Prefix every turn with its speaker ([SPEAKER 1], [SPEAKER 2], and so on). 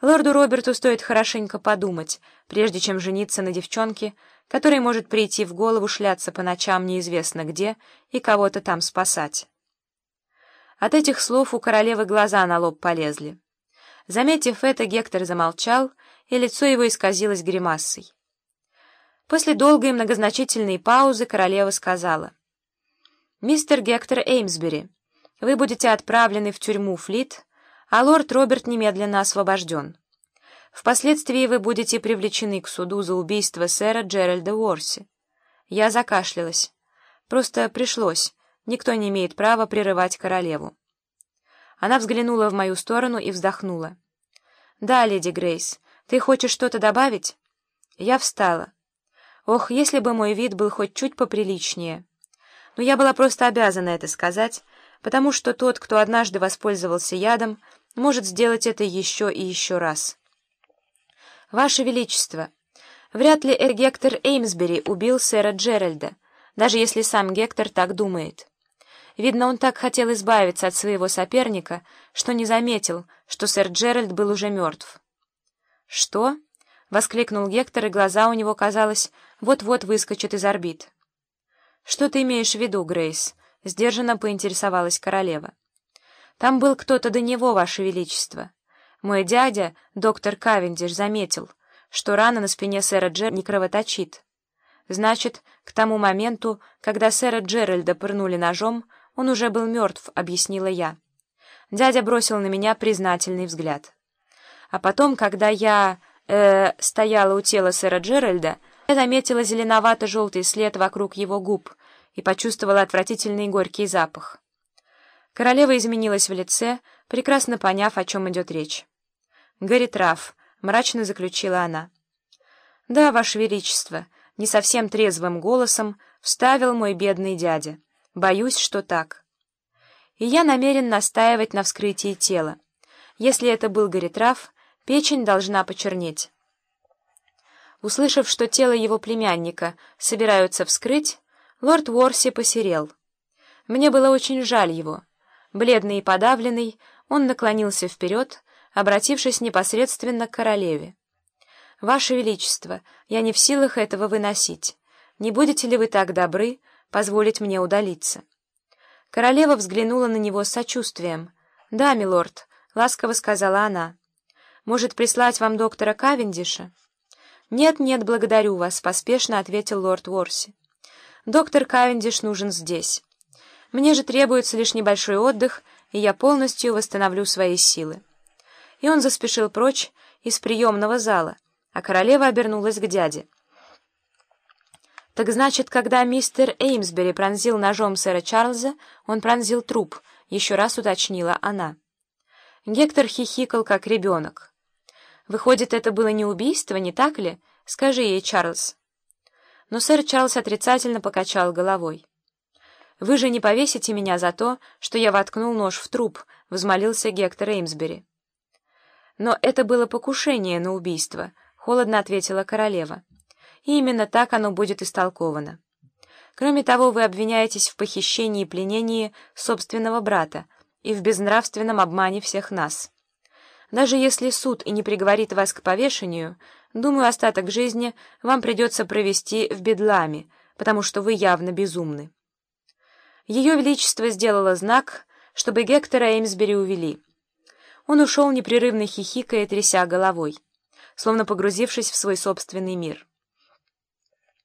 [SPEAKER 1] Лорду Роберту стоит хорошенько подумать, прежде чем жениться на девчонке, которой может прийти в голову шляться по ночам неизвестно где и кого-то там спасать. От этих слов у королевы глаза на лоб полезли. Заметив это, Гектор замолчал, и лицо его исказилось гримассой. После долгой многозначительной паузы королева сказала, «Мистер Гектор Эймсбери, вы будете отправлены в тюрьму Флит, а лорд Роберт немедленно освобожден. Впоследствии вы будете привлечены к суду за убийство сэра Джеральда Уорси. Я закашлялась. Просто пришлось. Никто не имеет права прерывать королеву. Она взглянула в мою сторону и вздохнула. «Да, леди Грейс, ты хочешь что-то добавить?» Я встала. Ох, если бы мой вид был хоть чуть поприличнее. Но я была просто обязана это сказать, потому что тот, кто однажды воспользовался ядом, может сделать это еще и еще раз. «Ваше Величество, вряд ли Эр Гектор Эймсбери убил сэра Джеральда, даже если сам Гектор так думает. Видно, он так хотел избавиться от своего соперника, что не заметил, что сэр Джеральд был уже мертв». «Что?» — воскликнул Гектор, и глаза у него, казалось, вот-вот выскочат из орбит. «Что ты имеешь в виду, Грейс?» — сдержанно поинтересовалась королева. «Там был кто-то до него, Ваше Величество. Мой дядя, доктор Кавендиш, заметил, что рана на спине сэра Джер не кровоточит. Значит, к тому моменту, когда сэра Джеральда пырнули ножом, он уже был мертв», — объяснила я. Дядя бросил на меня признательный взгляд. А потом, когда я э, стояла у тела сэра Джеральда, я заметила зеленовато-желтый след вокруг его губ и почувствовала отвратительный горький запах. Королева изменилась в лице, прекрасно поняв, о чем идет речь. «Гэри Трав», — мрачно заключила она. «Да, Ваше Величество», — не совсем трезвым голосом вставил мой бедный дядя. «Боюсь, что так». И я намерен настаивать на вскрытии тела. Если это был Горитрав, печень должна почернеть. Услышав, что тело его племянника собираются вскрыть, лорд Уорси посерел. Мне было очень жаль его. Бледный и подавленный, он наклонился вперед, обратившись непосредственно к королеве. «Ваше Величество, я не в силах этого выносить. Не будете ли вы так добры позволить мне удалиться?» Королева взглянула на него с сочувствием. «Да, милорд», — ласково сказала она. «Может, прислать вам доктора Кавендиша?» «Нет, нет, благодарю вас», — поспешно ответил лорд Уорси. «Доктор Кавендиш нужен здесь. Мне же требуется лишь небольшой отдых, и я полностью восстановлю свои силы». И он заспешил прочь из приемного зала, а королева обернулась к дяде. «Так значит, когда мистер Эймсбери пронзил ножом сэра Чарльза, он пронзил труп», — еще раз уточнила она. Гектор хихикал, как ребенок. «Выходит, это было не убийство, не так ли? Скажи ей, Чарльз». Но сэр Чарльз отрицательно покачал головой. «Вы же не повесите меня за то, что я воткнул нож в труп», — взмолился Гектор Эймсбери. «Но это было покушение на убийство», — холодно ответила королева. «И именно так оно будет истолковано. Кроме того, вы обвиняетесь в похищении и пленении собственного брата и в безнравственном обмане всех нас. Даже если суд и не приговорит вас к повешению, думаю, остаток жизни вам придется провести в бедламе, потому что вы явно безумны». Ее Величество сделало знак, чтобы Гектора Эймсбери увели — он ушел непрерывно хихикая, тряся головой, словно погрузившись в свой собственный мир.